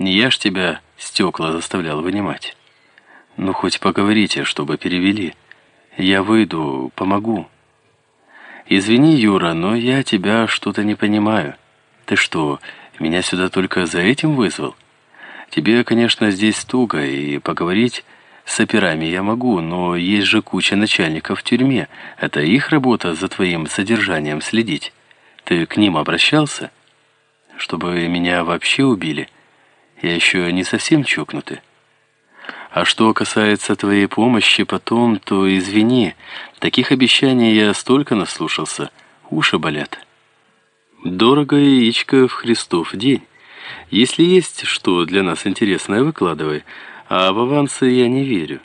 Не я ж тебя стекла заставлял вынимать. Ну, хоть поговорите, чтобы перевели. Я выйду, помогу. Извини, Юра, но я тебя что-то не понимаю. Ты что, меня сюда только за этим вызвал? Тебе, конечно, здесь туго, и поговорить с операми я могу, но есть же куча начальников в тюрьме. Это их работа за твоим содержанием следить. Ты к ним обращался? Чтобы меня вообще убили? Я еще не совсем чокнутый. А что касается твоей помощи потом, то извини. Таких обещаний я столько наслушался. Уши болят. Дорого яичко в Христов день. Если есть что для нас интересное, выкладывай. А в авансы я не верю.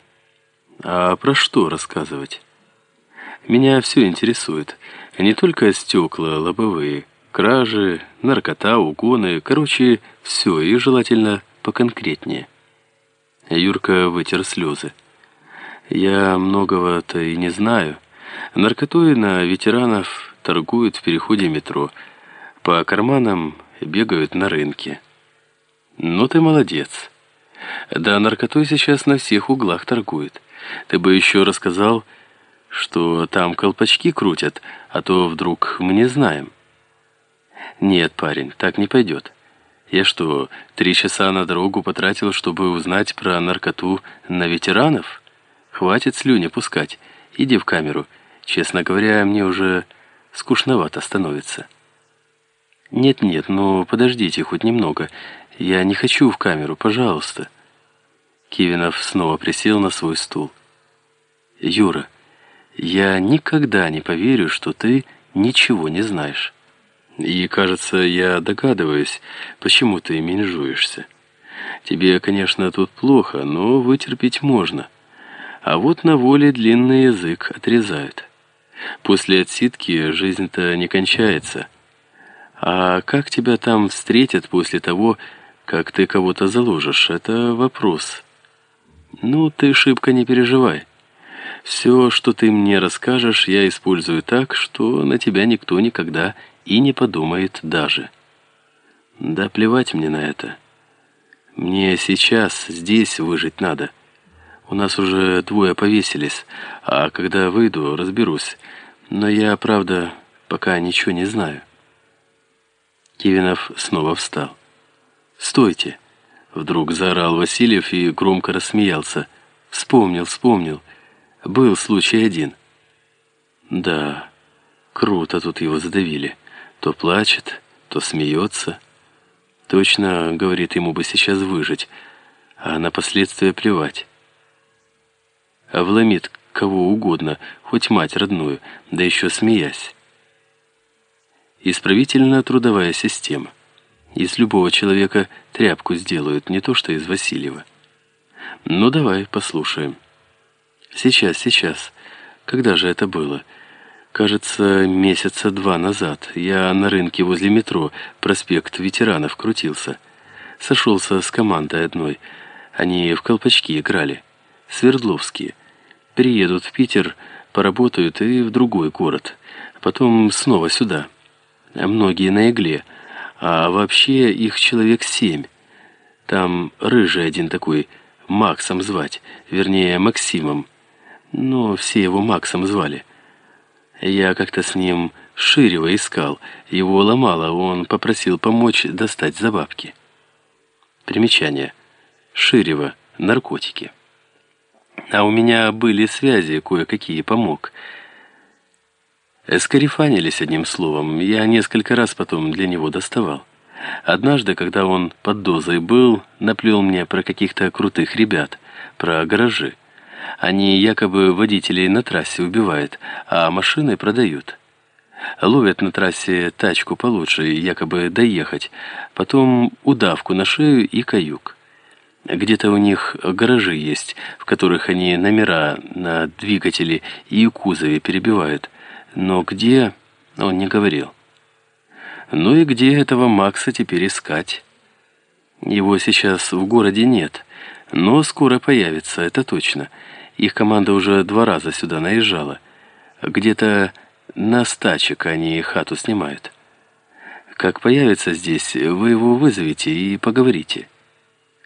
А про что рассказывать? Меня все интересует. Не только стекла лобовые, кражи, наркота, угоны. Короче, все, и желательно поконкретнее. Юрка вытер слезы. «Я многого-то и не знаю. Наркотой на ветеранов торгуют в переходе метро. По карманам бегают на рынке. Ну ты молодец. Да, наркотой сейчас на всех углах торгуют. Ты бы еще рассказал, что там колпачки крутят, а то вдруг мы не знаем». «Нет, парень, так не пойдет». Я что, три часа на дорогу потратил, чтобы узнать про наркоту на ветеранов? Хватит слюни пускать. Иди в камеру. Честно говоря, мне уже скучновато становится. Нет-нет, ну подождите хоть немного. Я не хочу в камеру, пожалуйста. Кивинов снова присел на свой стул. Юра, я никогда не поверю, что ты ничего не знаешь. И, кажется, я догадываюсь, почему ты менжуешься. Тебе, конечно, тут плохо, но вытерпеть можно. А вот на воле длинный язык отрезают. После отсидки жизнь-то не кончается. А как тебя там встретят после того, как ты кого-то заложишь, это вопрос. Ну, ты шибко не переживай. Все, что ты мне расскажешь, я использую так, что на тебя никто никогда и не подумает даже. Да плевать мне на это. Мне сейчас здесь выжить надо. У нас уже двое повесились, а когда выйду, разберусь. Но я, правда, пока ничего не знаю. Кивинов снова встал. «Стойте!» Вдруг заорал Васильев и громко рассмеялся. «Вспомнил, вспомнил. Был случай один». «Да, круто тут его задавили». То плачет, то смеется. Точно, говорит, ему бы сейчас выжить, а на последствия плевать. А вломит кого угодно, хоть мать родную, да еще смеясь. Исправительно-трудовая система. Из любого человека тряпку сделают, не то что из Васильева. Ну давай, послушаем. Сейчас, сейчас. Когда же это было? Кажется, месяца два назад я на рынке возле метро, проспект ветеранов, крутился. Сошелся с командой одной. Они в колпачки играли. Свердловские. Приедут в Питер, поработают и в другой город. Потом снова сюда. Многие на игле. А вообще их человек семь. Там рыжий один такой, Максом звать. Вернее, Максимом. Но все его Максом звали. Я как-то с ним Ширева искал. Его ломало, он попросил помочь достать за бабки. Примечание. Ширева. Наркотики. А у меня были связи, кое-какие помог. Эскарифанились одним словом. Я несколько раз потом для него доставал. Однажды, когда он под дозой был, наплел мне про каких-то крутых ребят, про гаражи. Они якобы водителей на трассе убивают, а машины продают. Ловят на трассе тачку получше, якобы доехать, потом удавку на шею и каюк. Где-то у них гаражи есть, в которых они номера на двигатели и кузове перебивают. Но где, он не говорил. Ну и где этого Макса теперь искать? Его сейчас в городе нет, но скоро появится, это точно. Их команда уже два раза сюда наезжала. Где-то на стачек они хату снимают. Как появится здесь, вы его вызовите и поговорите.